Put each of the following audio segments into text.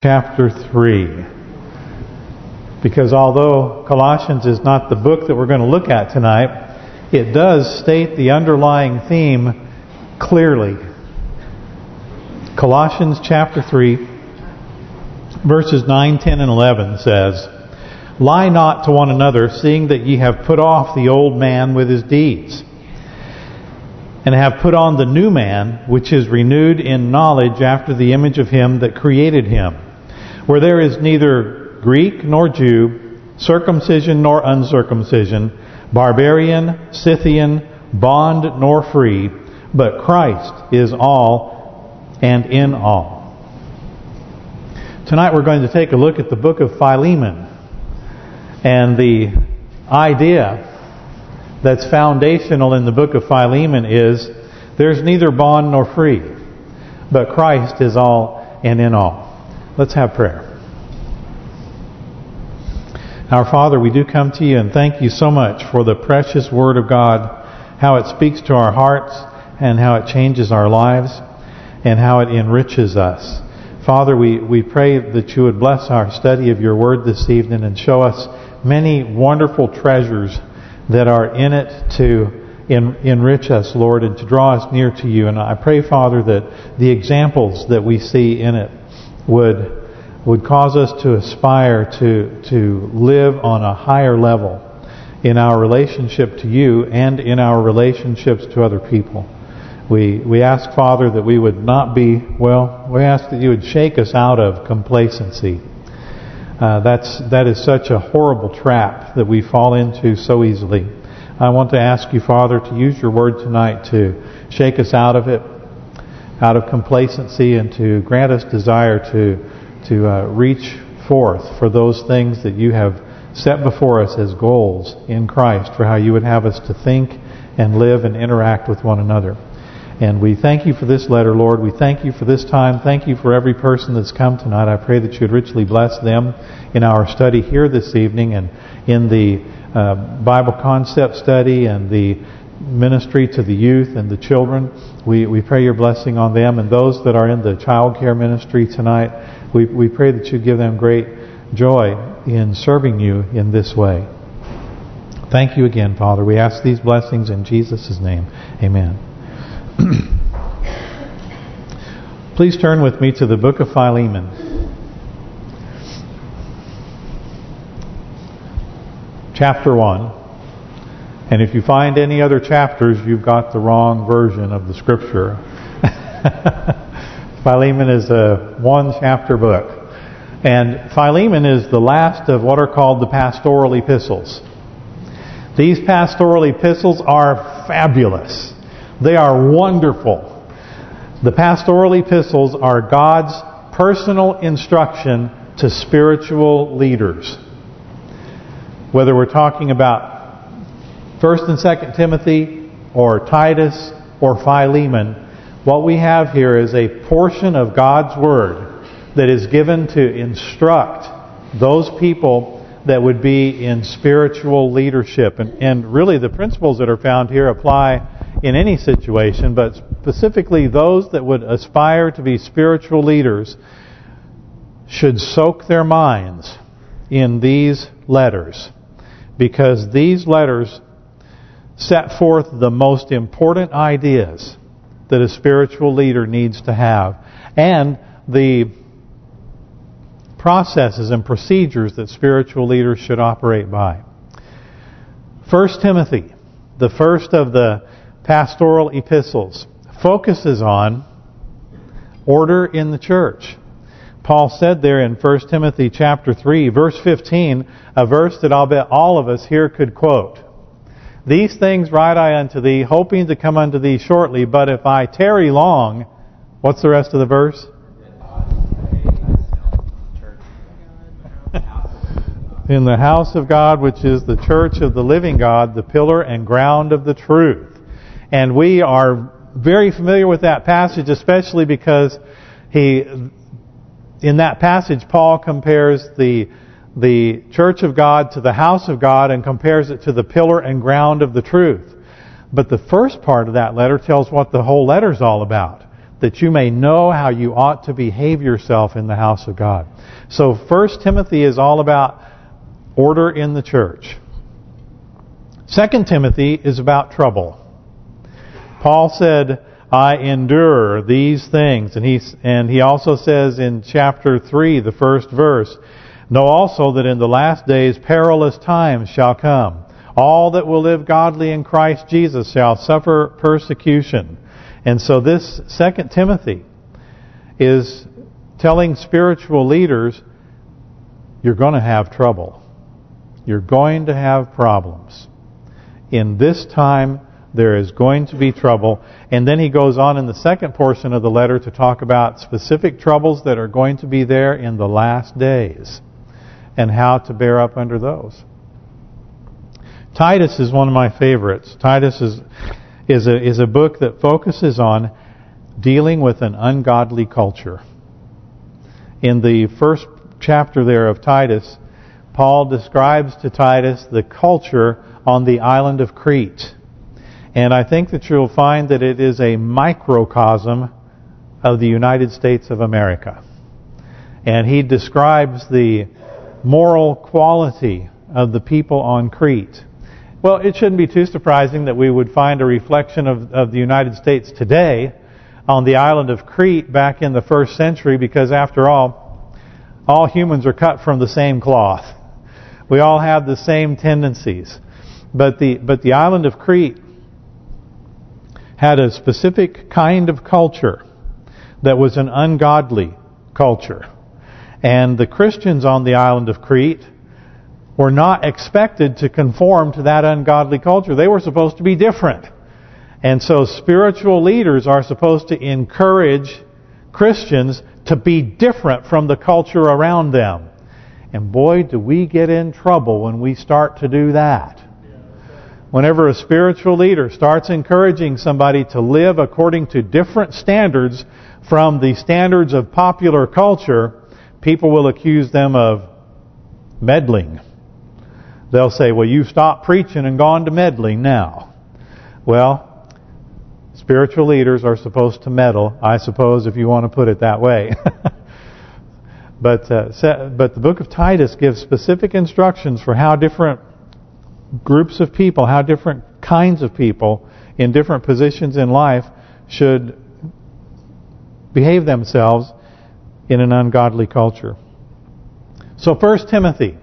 chapter 3. Because although Colossians is not the book that we're going to look at tonight, it does state the underlying theme clearly. Colossians chapter 3, verses 9, 10, and 11 says, Lie not to one another, seeing that ye have put off the old man with his deeds, and have put on the new man, which is renewed in knowledge after the image of him that created him where there is neither Greek nor Jew, circumcision nor uncircumcision, barbarian, Scythian, bond nor free, but Christ is all and in all. Tonight we're going to take a look at the book of Philemon and the idea that's foundational in the book of Philemon is there's neither bond nor free, but Christ is all and in all. Let's have prayer. Our Father, we do come to you and thank you so much for the precious Word of God, how it speaks to our hearts and how it changes our lives and how it enriches us. Father, we, we pray that you would bless our study of your Word this evening and show us many wonderful treasures that are in it to en enrich us, Lord, and to draw us near to you. And I pray, Father, that the examples that we see in it would would cause us to aspire to to live on a higher level in our relationship to you and in our relationships to other people. We we ask, Father, that we would not be, well, we ask that you would shake us out of complacency. Uh, that's That is such a horrible trap that we fall into so easily. I want to ask you, Father, to use your word tonight to shake us out of it, out of complacency and to grant us desire to to uh, reach forth for those things that you have set before us as goals in Christ for how you would have us to think and live and interact with one another. And we thank you for this letter, Lord. We thank you for this time. Thank you for every person that's come tonight. I pray that you would richly bless them in our study here this evening and in the uh, Bible concept study and the ministry to the youth and the children. We we pray your blessing on them and those that are in the child care ministry tonight. We we pray that you give them great joy in serving you in this way. Thank you again, Father. We ask these blessings in Jesus' name. Amen. Please turn with me to the book of Philemon. Chapter 1. And if you find any other chapters, you've got the wrong version of the scripture. Philemon is a one-chapter book. And Philemon is the last of what are called the pastoral epistles. These pastoral epistles are fabulous. They are wonderful. The pastoral epistles are God's personal instruction to spiritual leaders. Whether we're talking about First and Second Timothy or Titus or Philemon, what we have here is a portion of God's Word that is given to instruct those people that would be in spiritual leadership. And, and really the principles that are found here apply in any situation, but specifically those that would aspire to be spiritual leaders should soak their minds in these letters. Because these letters set forth the most important ideas that a spiritual leader needs to have and the processes and procedures that spiritual leaders should operate by. First Timothy, the first of the pastoral epistles, focuses on order in the church. Paul said there in 1 Timothy chapter 3, verse 15, a verse that I'll bet all of us here could quote. These things write I unto thee, hoping to come unto thee shortly. But if I tarry long, what's the rest of the verse? In the house of God, which is the church of the living God, the pillar and ground of the truth. And we are very familiar with that passage, especially because he, in that passage, Paul compares the the church of God to the house of God and compares it to the pillar and ground of the truth. But the first part of that letter tells what the whole letter is all about. that you may know how you ought to behave yourself in the house of God. So First Timothy is all about order in the church. Second Timothy is about trouble. Paul said, I endure these things. And he, and he also says in chapter 3, the first verse, Know also that in the last days perilous times shall come. All that will live godly in Christ Jesus shall suffer persecution. And so this Second Timothy is telling spiritual leaders, you're going to have trouble. You're going to have problems. In this time, there is going to be trouble. And then he goes on in the second portion of the letter to talk about specific troubles that are going to be there in the last days and how to bear up under those. Titus is one of my favorites. Titus is is a is a book that focuses on dealing with an ungodly culture. In the first chapter there of Titus, Paul describes to Titus the culture on the island of Crete. And I think that you'll find that it is a microcosm of the United States of America. And he describes the moral quality of the people on Crete. Well, it shouldn't be too surprising that we would find a reflection of, of the United States today on the island of Crete back in the first century because after all, all humans are cut from the same cloth. We all have the same tendencies. But the but the island of Crete had a specific kind of culture that was an ungodly culture. And the Christians on the island of Crete were not expected to conform to that ungodly culture. They were supposed to be different. And so spiritual leaders are supposed to encourage Christians to be different from the culture around them. And boy, do we get in trouble when we start to do that. Whenever a spiritual leader starts encouraging somebody to live according to different standards from the standards of popular culture, people will accuse them of meddling. They'll say, well, you've stopped preaching and gone to meddling now. Well, spiritual leaders are supposed to meddle, I suppose, if you want to put it that way. but uh, but the book of Titus gives specific instructions for how different groups of people, how different kinds of people in different positions in life should behave themselves in an ungodly culture. So First Timothy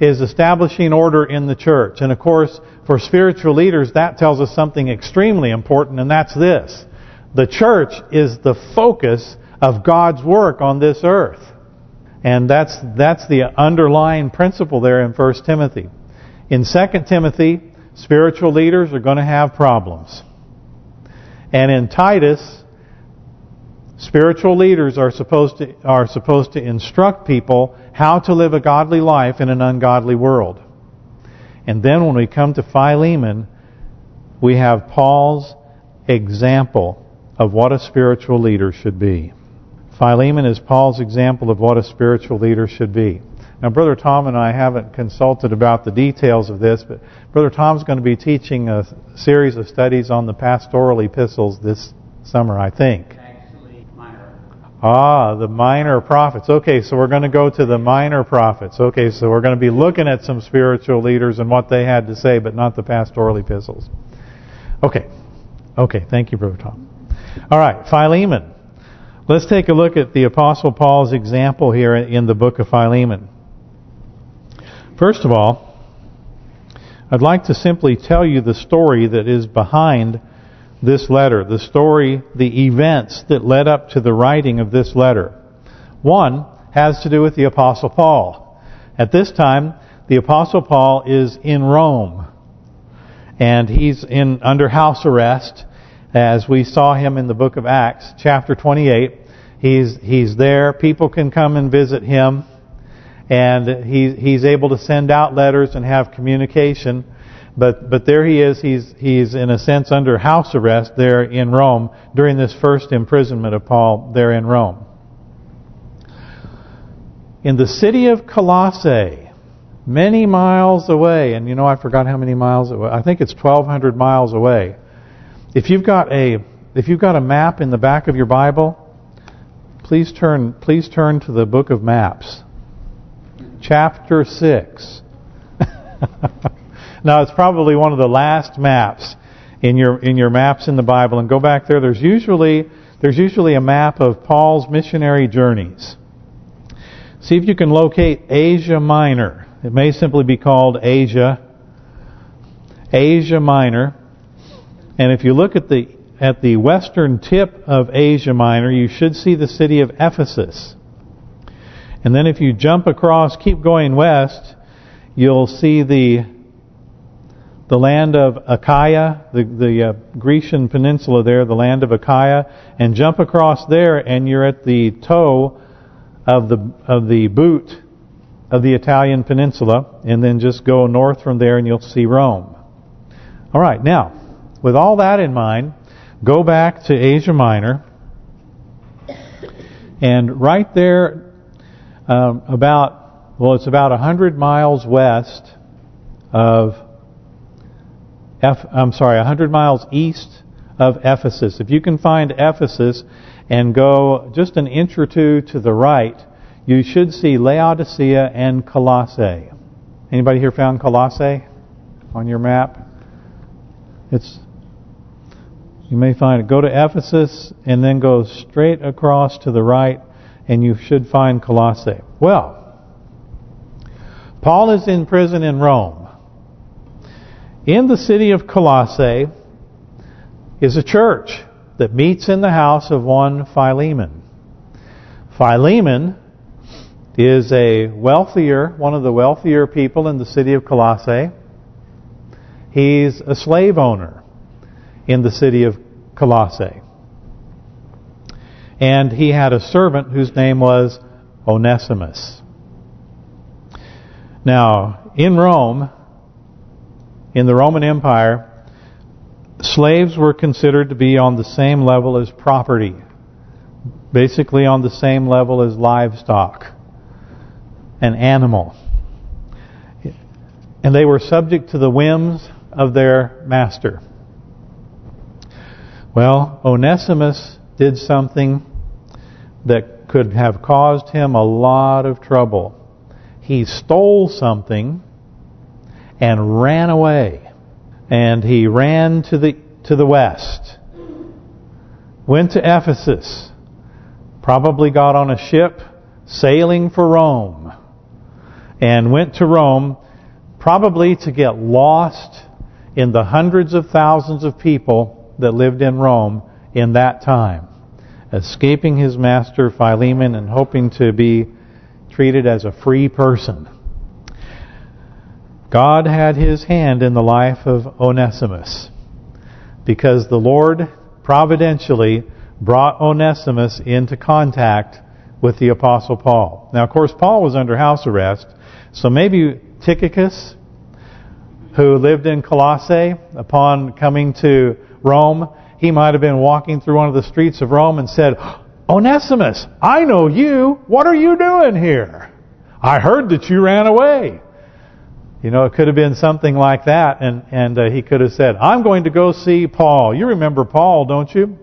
is establishing order in the church. And of course, for spiritual leaders, that tells us something extremely important, and that's this. The church is the focus of God's work on this earth. And that's that's the underlying principle there in First Timothy. In 2 Timothy, spiritual leaders are going to have problems. And in Titus, spiritual leaders are supposed to are supposed to instruct people how to live a godly life in an ungodly world. And then when we come to Philemon, we have Paul's example of what a spiritual leader should be. Philemon is Paul's example of what a spiritual leader should be. Now, Brother Tom and I haven't consulted about the details of this, but Brother Tom's going to be teaching a series of studies on the pastoral epistles this summer, I think. Ah, the minor prophets. Okay, so we're going to go to the minor prophets. Okay, so we're going to be looking at some spiritual leaders and what they had to say, but not the pastoral epistles. Okay. Okay, thank you, Brother Tom. All right, Philemon. Let's take a look at the Apostle Paul's example here in the book of Philemon. First of all, I'd like to simply tell you the story that is behind this letter, the story, the events that led up to the writing of this letter. One has to do with the Apostle Paul. At this time, the Apostle Paul is in Rome, and he's in under house arrest, as we saw him in the book of Acts, chapter 28. He's he's there. People can come and visit him and he he's able to send out letters and have communication. But but there he is. He's he's in a sense under house arrest there in Rome during this first imprisonment of Paul there in Rome. In the city of Colossae, many miles away, and you know I forgot how many miles it was. I think it's 1,200 miles away. If you've got a if you've got a map in the back of your Bible, please turn please turn to the book of maps. Chapter 6. now it's probably one of the last maps in your in your maps in the Bible and go back there. There's usually there's usually a map of Paul's missionary journeys. See if you can locate Asia Minor. It may simply be called Asia. Asia Minor. And if you look at the at the western tip of Asia Minor, you should see the city of Ephesus. And then if you jump across, keep going west, you'll see the the land of Achaia, the, the uh, Grecian peninsula there, the land of Achaia, and jump across there and you're at the toe of the of the boot of the Italian peninsula, and then just go north from there and you'll see Rome. All right, now, with all that in mind, go back to Asia Minor, and right there, um, about well, it's about a hundred miles west of F, I'm sorry, 100 miles east of Ephesus. If you can find Ephesus and go just an inch or two to the right, you should see Laodicea and Colossae. Anybody here found Colossae on your map? It's you may find it. Go to Ephesus and then go straight across to the right and you should find Colossae. Well, Paul is in prison in Rome. In the city of Colossae is a church that meets in the house of one Philemon. Philemon is a wealthier, one of the wealthier people in the city of Colossae. He's a slave owner in the city of Colossae. And he had a servant whose name was Onesimus. Now, in Rome, in the Roman Empire, slaves were considered to be on the same level as property. Basically on the same level as livestock. An animal. And they were subject to the whims of their master. Well, Onesimus did something that could have caused him a lot of trouble. He stole something and ran away. And he ran to the to the west. Went to Ephesus. Probably got on a ship sailing for Rome. And went to Rome probably to get lost in the hundreds of thousands of people that lived in Rome in that time. Escaping his master Philemon and hoping to be treated as a free person. God had his hand in the life of Onesimus because the Lord providentially brought Onesimus into contact with the Apostle Paul. Now, of course, Paul was under house arrest, so maybe Tychicus, who lived in Colossae, upon coming to Rome, he might have been walking through one of the streets of Rome and said, Onesimus, I know you. What are you doing here? I heard that you ran away. You know, it could have been something like that, and and uh, he could have said, "I'm going to go see Paul." You remember Paul, don't you?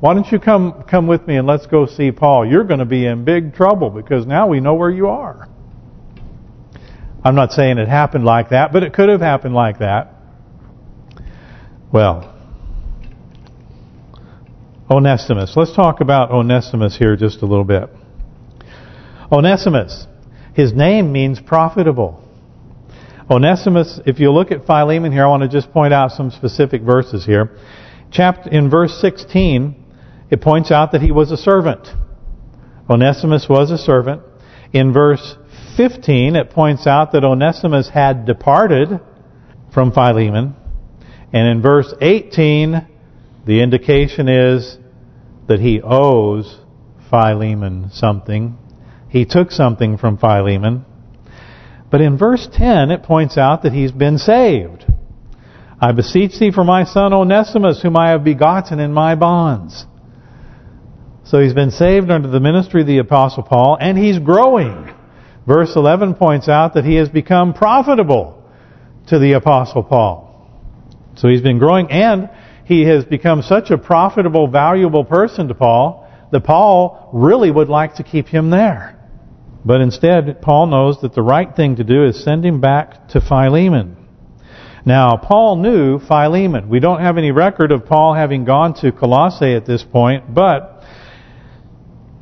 Why don't you come come with me and let's go see Paul? You're going to be in big trouble because now we know where you are. I'm not saying it happened like that, but it could have happened like that. Well, Onesimus. Let's talk about Onesimus here just a little bit. Onesimus, his name means profitable. Onesimus, if you look at Philemon here, I want to just point out some specific verses here. Chapter In verse 16, it points out that he was a servant. Onesimus was a servant. In verse 15, it points out that Onesimus had departed from Philemon. And in verse 18, the indication is that he owes Philemon something. He took something from Philemon. But in verse 10, it points out that he's been saved. I beseech thee for my son Onesimus, whom I have begotten in my bonds. So he's been saved under the ministry of the Apostle Paul, and he's growing. Verse 11 points out that he has become profitable to the Apostle Paul. So he's been growing, and he has become such a profitable, valuable person to Paul that Paul really would like to keep him there. But instead, Paul knows that the right thing to do is send him back to Philemon. Now, Paul knew Philemon. We don't have any record of Paul having gone to Colossae at this point, but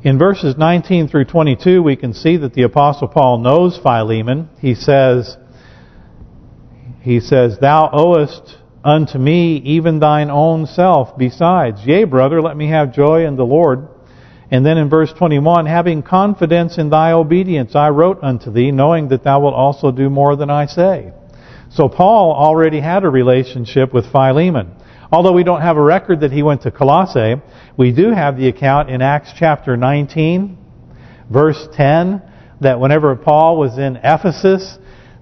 in verses 19 through 22, we can see that the Apostle Paul knows Philemon. He says, he says, Thou owest unto me even thine own self besides. Yea, brother, let me have joy in the Lord. And then in verse 21, having confidence in thy obedience, I wrote unto thee, knowing that thou wilt also do more than I say. So Paul already had a relationship with Philemon. Although we don't have a record that he went to Colossae, we do have the account in Acts chapter 19, verse 10, that whenever Paul was in Ephesus,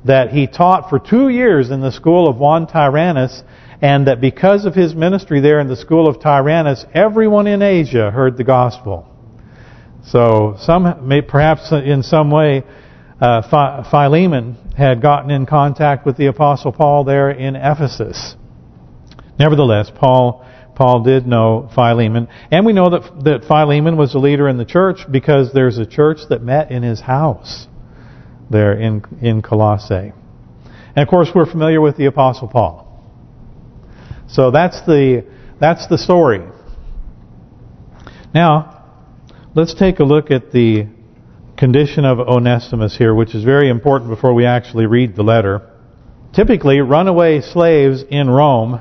that he taught for two years in the school of one Tyrannus, and that because of his ministry there in the school of Tyrannus, everyone in Asia heard the gospel. So some may perhaps in some way uh, Philemon had gotten in contact with the Apostle Paul there in Ephesus. Nevertheless, Paul Paul did know Philemon, and we know that that Philemon was a leader in the church because there's a church that met in his house there in in Colossae. And of course, we're familiar with the Apostle Paul. So that's the that's the story. Now, let's take a look at the condition of Onesimus here, which is very important before we actually read the letter. Typically, runaway slaves in Rome,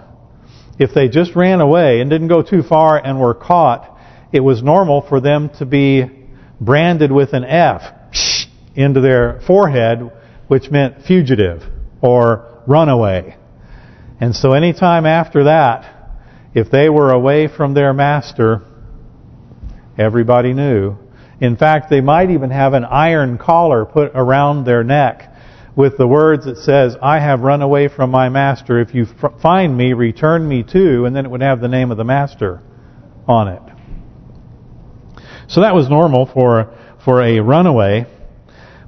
if they just ran away and didn't go too far and were caught, it was normal for them to be branded with an F into their forehead, which meant fugitive or runaway. And so anytime after that, if they were away from their master, everybody knew in fact, they might even have an iron collar put around their neck with the words that says, I have run away from my master. If you find me, return me to, and then it would have the name of the master on it. So that was normal for for a runaway.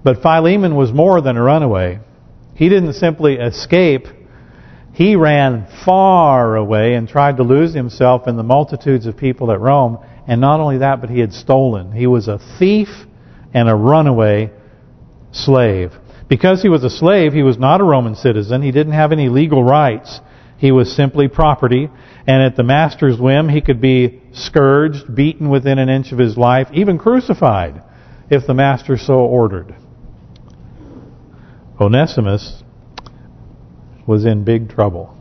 But Philemon was more than a runaway. He didn't simply escape. He ran far away and tried to lose himself in the multitudes of people at Rome. And not only that, but he had stolen. He was a thief and a runaway slave. Because he was a slave, he was not a Roman citizen. He didn't have any legal rights. He was simply property. And at the master's whim, he could be scourged, beaten within an inch of his life, even crucified, if the master so ordered. Onesimus was in big trouble.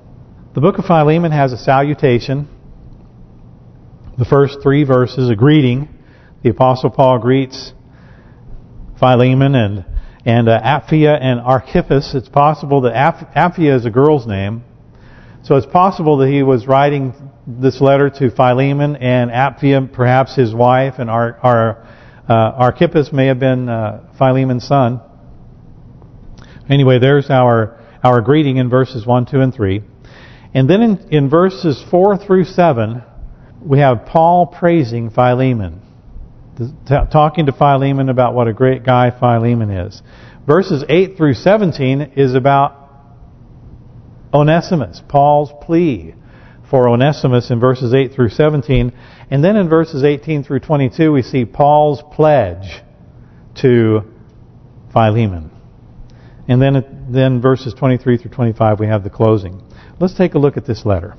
The book of Philemon has a salutation the first three verses, a greeting. The Apostle Paul greets Philemon and and uh, and Archippus. It's possible that Apphia is a girl's name. So it's possible that he was writing this letter to Philemon and Apphia, perhaps his wife, and Ar, Ar, uh, Archippus may have been uh, Philemon's son. Anyway, there's our our greeting in verses 1, 2, and 3. And then in, in verses 4 through 7, we have Paul praising Philemon, talking to Philemon about what a great guy Philemon is. Verses 8 through 17 is about Onesimus, Paul's plea for Onesimus in verses 8 through 17. And then in verses 18 through 22 we see Paul's pledge to Philemon. And then then verses 23 through 25 we have the closing. Let's take a look at this letter.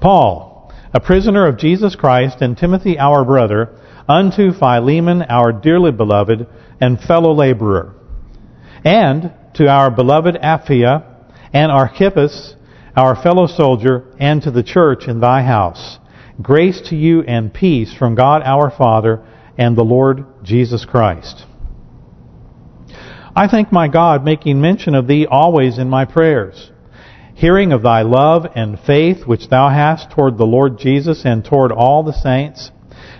Paul, a prisoner of Jesus Christ, and Timothy our brother, unto Philemon our dearly beloved and fellow laborer, and to our beloved Apphia and Archippus, our fellow soldier, and to the church in thy house. Grace to you and peace from God our Father and the Lord Jesus Christ. I thank my God, making mention of thee always in my prayers, hearing of thy love and faith which thou hast toward the Lord Jesus and toward all the saints,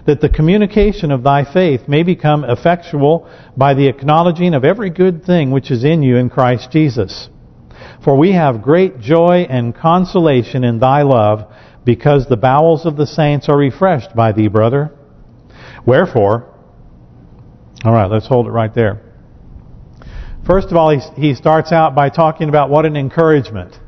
that the communication of thy faith may become effectual by the acknowledging of every good thing which is in you in Christ Jesus. For we have great joy and consolation in thy love, because the bowels of the saints are refreshed by thee, brother. Wherefore, all right, let's hold it right there. First of all, he, he starts out by talking about what an encouragement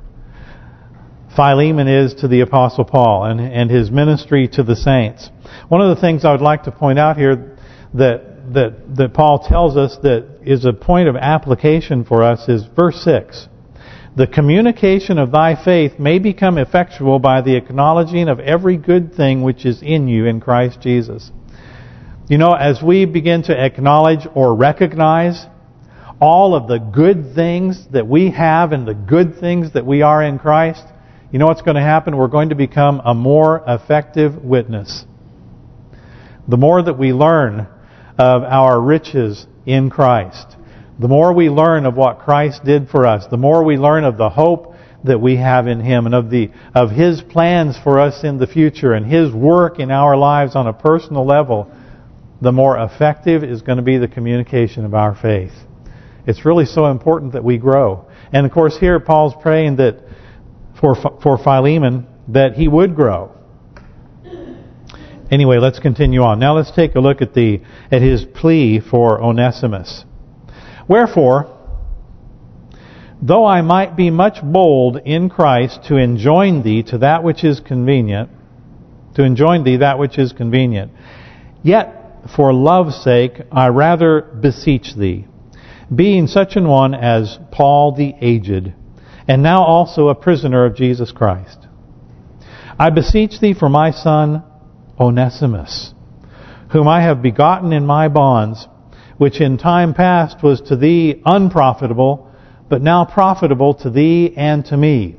Philemon is to the Apostle Paul and, and his ministry to the saints. One of the things I would like to point out here that that that Paul tells us that is a point of application for us is verse 6. The communication of thy faith may become effectual by the acknowledging of every good thing which is in you in Christ Jesus. You know, as we begin to acknowledge or recognize all of the good things that we have and the good things that we are in Christ, you know what's going to happen? We're going to become a more effective witness. The more that we learn of our riches in Christ, the more we learn of what Christ did for us, the more we learn of the hope that we have in Him and of the of His plans for us in the future and His work in our lives on a personal level, the more effective is going to be the communication of our faith. It's really so important that we grow. And of course here Paul's praying that for for Philemon that he would grow. Anyway, let's continue on. Now let's take a look at the at his plea for Onesimus. Wherefore, though I might be much bold in Christ to enjoin thee to that which is convenient, to enjoin thee that which is convenient, yet for love's sake I rather beseech thee, being such an one as Paul the aged, and now also a prisoner of Jesus Christ. I beseech thee for my son Onesimus, whom I have begotten in my bonds, which in time past was to thee unprofitable, but now profitable to thee and to me,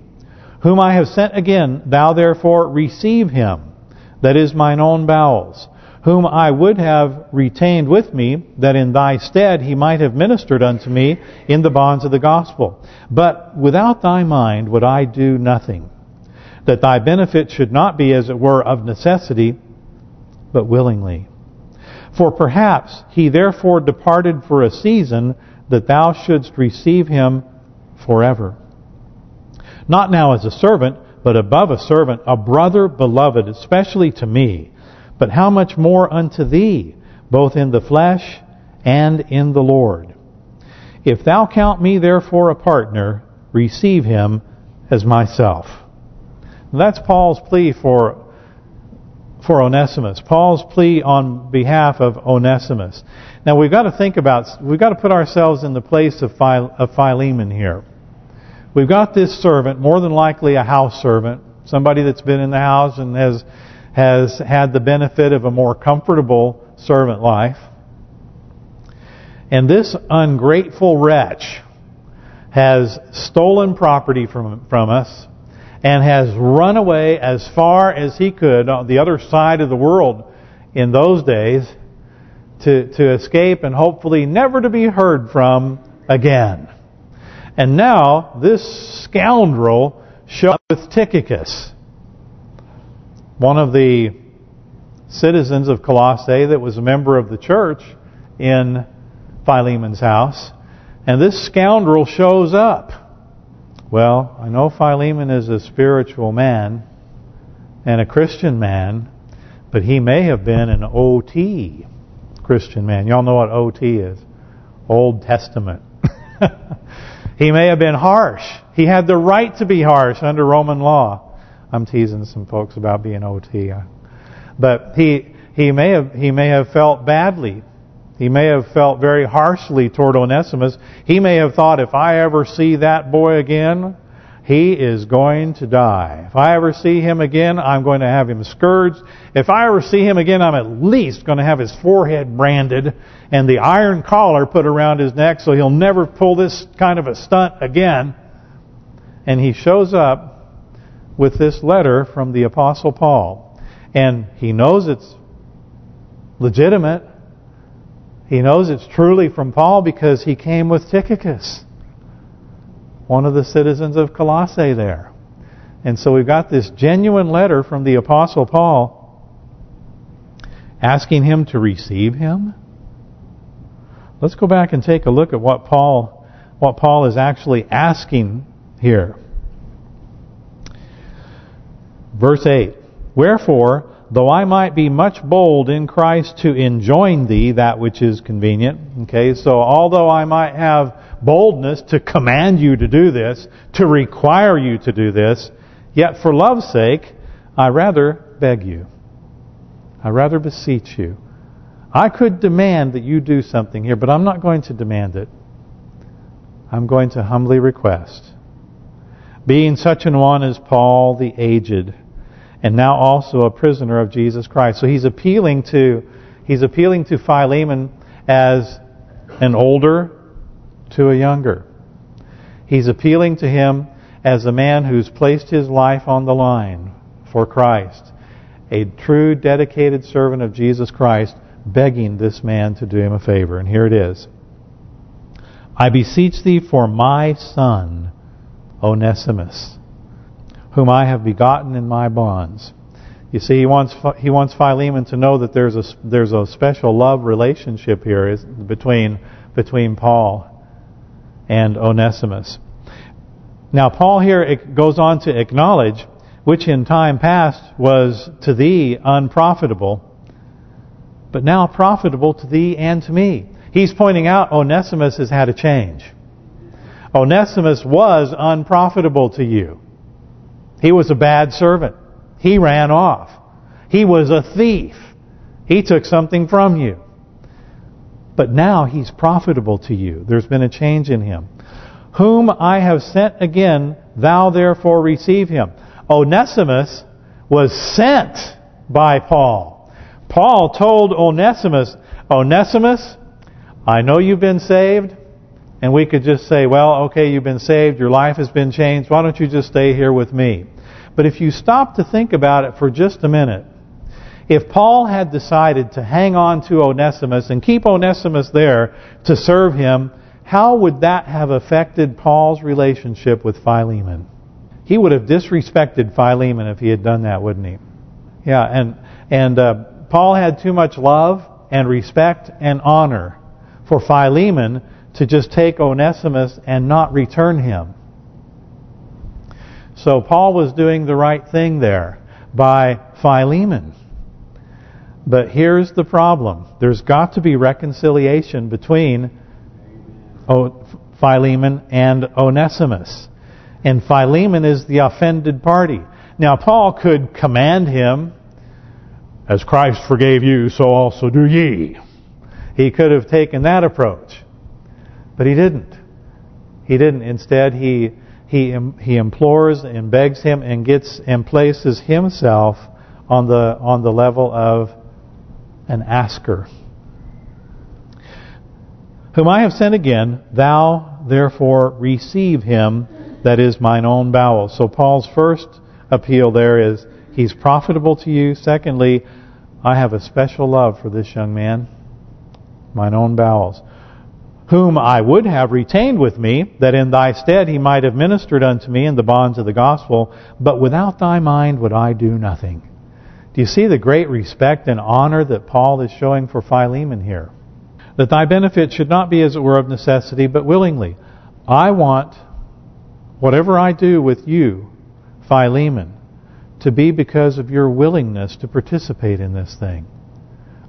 whom I have sent again, thou therefore receive him, that is mine own bowels, whom I would have retained with me, that in thy stead he might have ministered unto me in the bonds of the gospel. But without thy mind would I do nothing, that thy benefit should not be, as it were, of necessity, but willingly. For perhaps he therefore departed for a season, that thou shouldst receive him forever. Not now as a servant, but above a servant, a brother beloved, especially to me, but how much more unto thee, both in the flesh and in the Lord. If thou count me therefore a partner, receive him as myself. That's Paul's plea for for Onesimus. Paul's plea on behalf of Onesimus. Now we've got to think about, we've got to put ourselves in the place of Philemon here. We've got this servant, more than likely a house servant, somebody that's been in the house and has has had the benefit of a more comfortable servant life. And this ungrateful wretch has stolen property from from us and has run away as far as he could on the other side of the world in those days to to escape and hopefully never to be heard from again. And now this scoundrel shows up with Tychicus, one of the citizens of Colossae that was a member of the church in Philemon's house. And this scoundrel shows up. Well, I know Philemon is a spiritual man and a Christian man, but he may have been an OT Christian man. Y'all know what OT is. Old Testament. he may have been harsh. He had the right to be harsh under Roman law. I'm teasing some folks about being OT. Uh, but he he may have he may have felt badly he may have felt very harshly toward Onesimus. He may have thought, if I ever see that boy again, he is going to die. If I ever see him again, I'm going to have him scourged. If I ever see him again, I'm at least going to have his forehead branded and the iron collar put around his neck so he'll never pull this kind of a stunt again. And he shows up with this letter from the Apostle Paul. And he knows it's legitimate. He knows it's truly from Paul because he came with Tychicus, one of the citizens of Colossae there. And so we've got this genuine letter from the Apostle Paul asking him to receive him. Let's go back and take a look at what Paul what Paul is actually asking here. Verse 8, Wherefore, though I might be much bold in Christ to enjoin thee that which is convenient. Okay, so although I might have boldness to command you to do this, to require you to do this, Yet for love's sake, I rather beg you. I rather beseech you. I could demand that you do something here, but I'm not going to demand it. I'm going to humbly request. Being such an one as Paul the aged, and now also a prisoner of Jesus Christ. So he's appealing to he's appealing to Philemon as an older to a younger. He's appealing to him as a man who's placed his life on the line for Christ. A true dedicated servant of Jesus Christ begging this man to do him a favor. And here it is. I beseech thee for my son, Onesimus, whom I have begotten in my bonds. You see, he wants he wants Philemon to know that there's a there's a special love relationship here between between Paul and Onesimus. Now, Paul here goes on to acknowledge, which in time past was to thee unprofitable, but now profitable to thee and to me. He's pointing out Onesimus has had a change. Onesimus was unprofitable to you. He was a bad servant. He ran off. He was a thief. He took something from you. But now he's profitable to you. There's been a change in him. Whom I have sent again, thou therefore receive him. Onesimus was sent by Paul. Paul told Onesimus, Onesimus, I know you've been saved, and we could just say, well, okay, you've been saved, your life has been changed, why don't you just stay here with me? But if you stop to think about it for just a minute, if Paul had decided to hang on to Onesimus and keep Onesimus there to serve him, how would that have affected Paul's relationship with Philemon? He would have disrespected Philemon if he had done that, wouldn't he? Yeah, and and uh, Paul had too much love and respect and honor for Philemon to just take Onesimus and not return him. So Paul was doing the right thing there by Philemon. But here's the problem. There's got to be reconciliation between Philemon and Onesimus. And Philemon is the offended party. Now Paul could command him, as Christ forgave you, so also do ye. He could have taken that approach. But he didn't. He didn't. Instead, he he he implores and begs him and gets and places himself on the on the level of an asker. Whom I have sent again, thou therefore receive him that is mine own bowels. So Paul's first appeal there is he's profitable to you. Secondly, I have a special love for this young man, mine own bowels whom I would have retained with me, that in thy stead he might have ministered unto me in the bonds of the gospel, but without thy mind would I do nothing. Do you see the great respect and honor that Paul is showing for Philemon here? That thy benefit should not be as it were of necessity, but willingly. I want whatever I do with you, Philemon, to be because of your willingness to participate in this thing.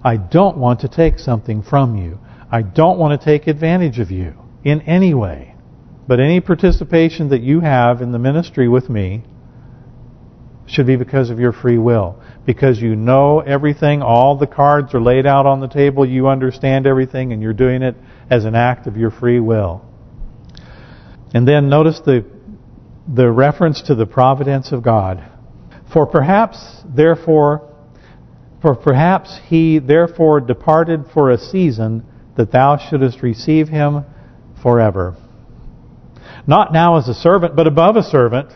I don't want to take something from you. I don't want to take advantage of you in any way. But any participation that you have in the ministry with me should be because of your free will. Because you know everything, all the cards are laid out on the table, you understand everything, and you're doing it as an act of your free will. And then notice the the reference to the providence of God. For perhaps, therefore, for perhaps he therefore departed for a season that thou shouldest receive him forever. Not now as a servant, but above a servant,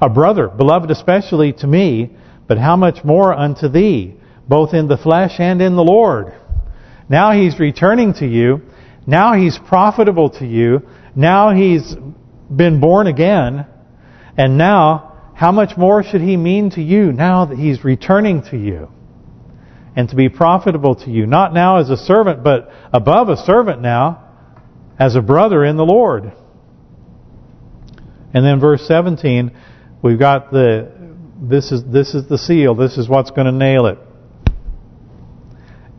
a brother, beloved especially to me, but how much more unto thee, both in the flesh and in the Lord. Now he's returning to you. Now he's profitable to you. Now he's been born again. And now, how much more should he mean to you now that he's returning to you? And to be profitable to you. Not now as a servant, but above a servant now, as a brother in the Lord. And then verse 17, we've got the this is this is the seal. This is what's going to nail it.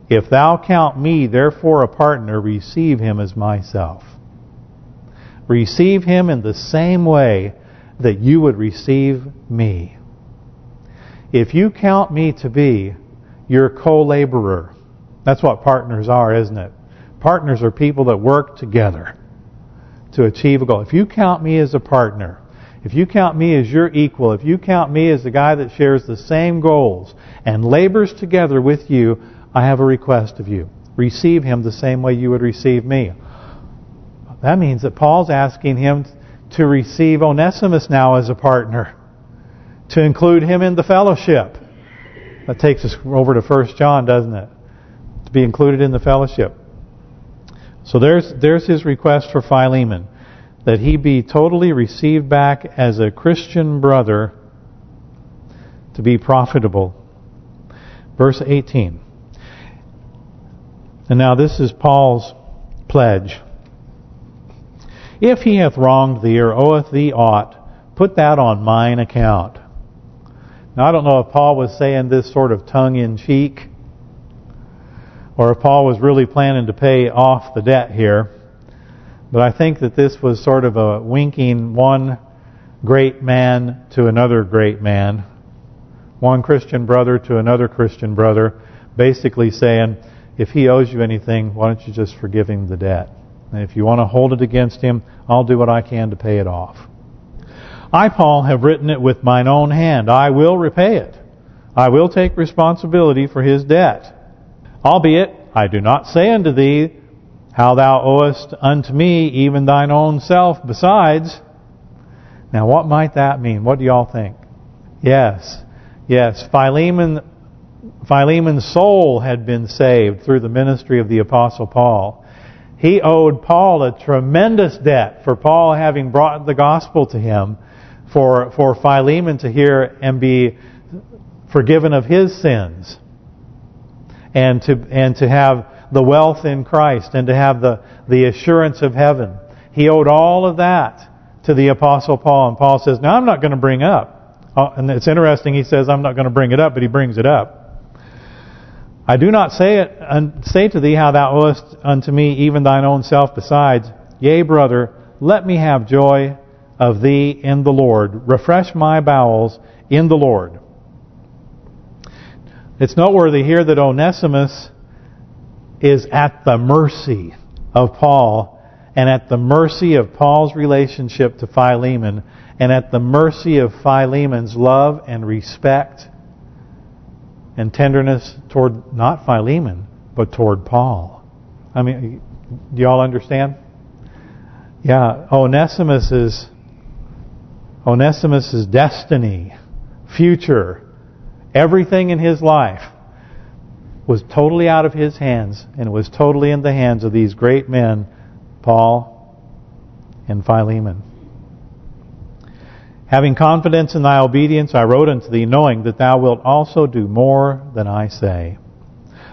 If thou count me therefore a partner, receive him as myself. Receive him in the same way that you would receive me. If you count me to be your co-laborer, that's what partners are, isn't it? Partners are people that work together to achieve a goal. If you count me as a partner, if you count me as your equal, if you count me as the guy that shares the same goals and labors together with you, I have a request of you. Receive him the same way you would receive me. That means that Paul's asking him to receive Onesimus now as a partner, to include him in the fellowship. That takes us over to First John, doesn't it? To be included in the fellowship. So there's there's his request for Philemon, that he be totally received back as a Christian brother to be profitable. Verse 18. And now this is Paul's pledge. If he hath wronged thee or oweth thee aught, put that on mine account. Now I don't know if Paul was saying this sort of tongue-in-cheek, or if Paul was really planning to pay off the debt here. But I think that this was sort of a winking one great man to another great man, one Christian brother to another Christian brother, basically saying, if he owes you anything, why don't you just forgive him the debt? And if you want to hold it against him, I'll do what I can to pay it off. I, Paul, have written it with mine own hand. I will repay it. I will take responsibility for his debt. Albeit, I do not say unto thee, how thou owest unto me even thine own self besides. Now what might that mean? What do y'all think? Yes, yes, Philemon, Philemon's soul had been saved through the ministry of the Apostle Paul. He owed Paul a tremendous debt for Paul having brought the gospel to him, for for Philemon to hear and be forgiven of his sins and to and to have the wealth in Christ and to have the the assurance of heaven. He owed all of that to the Apostle Paul. And Paul says, now I'm not going to bring up. Uh, and it's interesting, he says, I'm not going to bring it up, but he brings it up. I do not say it say to thee how thou owest unto me even thine own self besides. Yea, brother, let me have joy of thee in the Lord. Refresh my bowels in the Lord. It's noteworthy here that Onesimus is at the mercy of Paul and at the mercy of Paul's relationship to Philemon and at the mercy of Philemon's love and respect and tenderness toward not Philemon but toward Paul. I mean, do y'all understand? Yeah, Onesimus is Onesimus's destiny, future, Everything in his life was totally out of his hands and it was totally in the hands of these great men, Paul and Philemon. Having confidence in thy obedience, I wrote unto thee, knowing that thou wilt also do more than I say.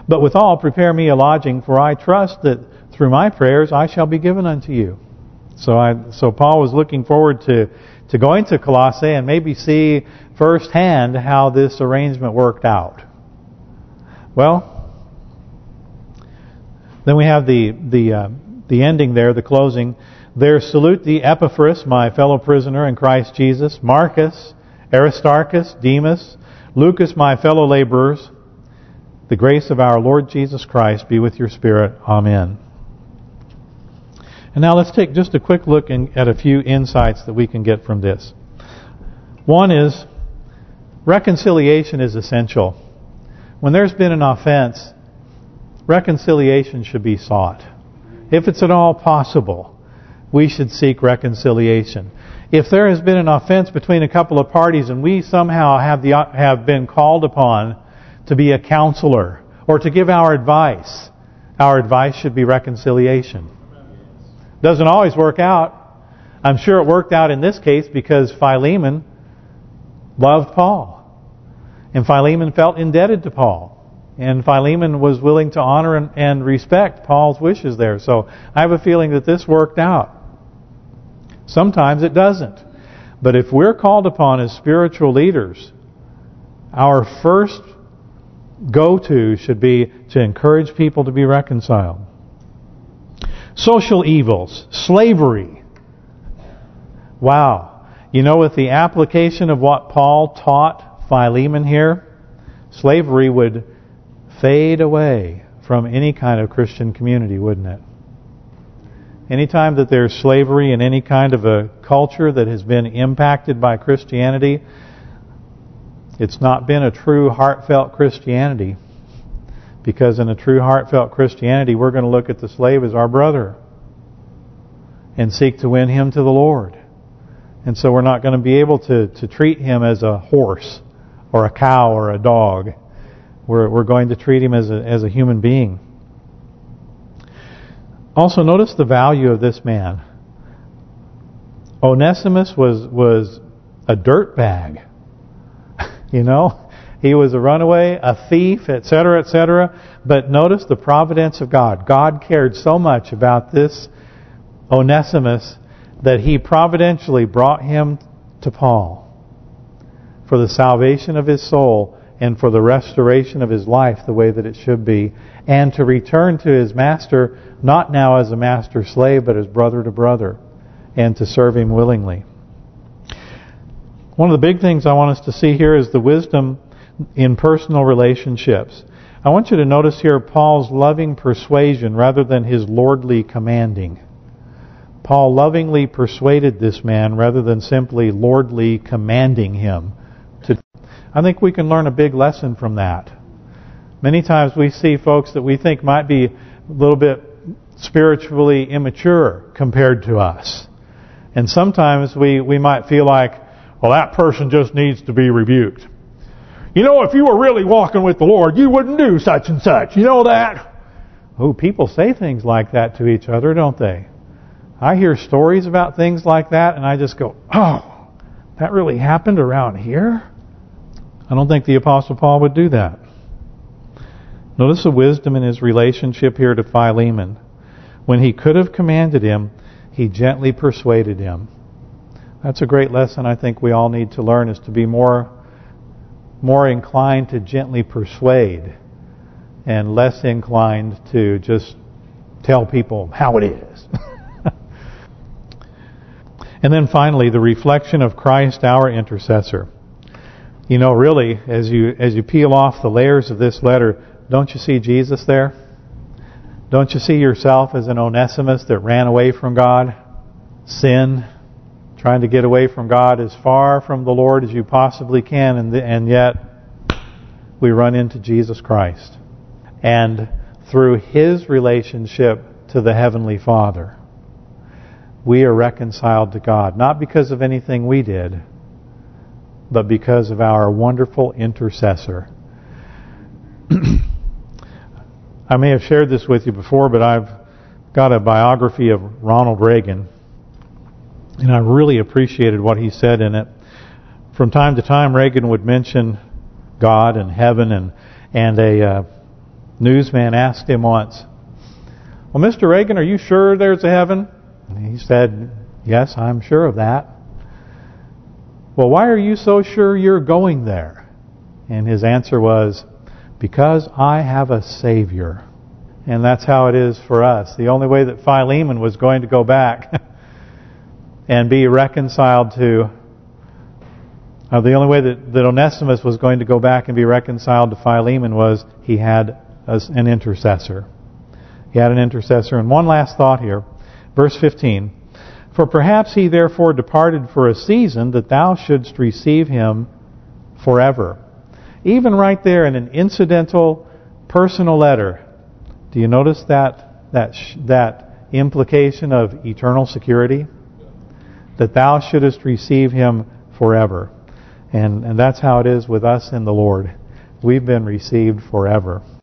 But withal prepare me a lodging, for I trust that through my prayers I shall be given unto you. So I, so Paul was looking forward to to going to Colossae and maybe see firsthand how this arrangement worked out. Well, then we have the thee uh, the ending there, the closing. There salute the Epaphras, my fellow prisoner in Christ Jesus, Marcus, Aristarchus, Demas, Lucas, my fellow laborers. The grace of our Lord Jesus Christ be with your spirit. Amen. And now let's take just a quick look in, at a few insights that we can get from this. One is, reconciliation is essential. When there's been an offense, reconciliation should be sought. If it's at all possible, we should seek reconciliation. If there has been an offense between a couple of parties and we somehow have the have been called upon to be a counselor or to give our advice, our advice should be reconciliation. Doesn't always work out. I'm sure it worked out in this case because Philemon loved Paul. And Philemon felt indebted to Paul. And Philemon was willing to honor and, and respect Paul's wishes there. So I have a feeling that this worked out. Sometimes it doesn't. But if we're called upon as spiritual leaders, our first go-to should be to encourage people to be reconciled. Social evils, slavery. Wow. You know, with the application of what Paul taught Philemon here, slavery would fade away from any kind of Christian community, wouldn't it? Anytime that there's slavery in any kind of a culture that has been impacted by Christianity, it's not been a true heartfelt Christianity. Because in a true heartfelt Christianity, we're going to look at the slave as our brother and seek to win him to the Lord. And so we're not going to be able to, to treat him as a horse or a cow or a dog. We're, we're going to treat him as a, as a human being. Also, notice the value of this man. Onesimus was was a dirt bag. you know, he was a runaway, a thief, etc., etc. But notice the providence of God. God cared so much about this Onesimus that he providentially brought him to Paul for the salvation of his soul and for the restoration of his life the way that it should be, and to return to his master, not now as a master slave, but as brother to brother, and to serve him willingly. One of the big things I want us to see here is the wisdom in personal relationships. I want you to notice here Paul's loving persuasion rather than his lordly commanding. Paul lovingly persuaded this man rather than simply lordly commanding him To, I think we can learn a big lesson from that. Many times we see folks that we think might be a little bit spiritually immature compared to us. And sometimes we, we might feel like, well, that person just needs to be rebuked. You know, if you were really walking with the Lord, you wouldn't do such and such. You know that? Oh, people say things like that to each other, don't they? I hear stories about things like that, and I just go, oh, that really happened around here? I don't think the Apostle Paul would do that. Notice the wisdom in his relationship here to Philemon. When he could have commanded him, he gently persuaded him. That's a great lesson I think we all need to learn is to be more more inclined to gently persuade and less inclined to just tell people how it is. and then finally, the reflection of Christ, our intercessor. You know, really, as you as you peel off the layers of this letter, don't you see Jesus there? Don't you see yourself as an Onesimus that ran away from God? Sin, trying to get away from God as far from the Lord as you possibly can, and the, and yet we run into Jesus Christ. And through His relationship to the Heavenly Father, we are reconciled to God. Not because of anything we did, but because of our wonderful intercessor. I may have shared this with you before, but I've got a biography of Ronald Reagan, and I really appreciated what he said in it. From time to time, Reagan would mention God and heaven, and and a uh, newsman asked him once, well, Mr. Reagan, are you sure there's a heaven? And he said, yes, I'm sure of that. Well, why are you so sure you're going there? And his answer was, because I have a Savior. And that's how it is for us. The only way that Philemon was going to go back and be reconciled to, uh, the only way that, that Onesimus was going to go back and be reconciled to Philemon was he had a, an intercessor. He had an intercessor. And one last thought here. Verse 15. For perhaps he therefore departed for a season that thou shouldst receive him forever. Even right there in an incidental personal letter, do you notice that that that implication of eternal security? That thou shouldest receive him forever. And and that's how it is with us in the Lord. We've been received forever.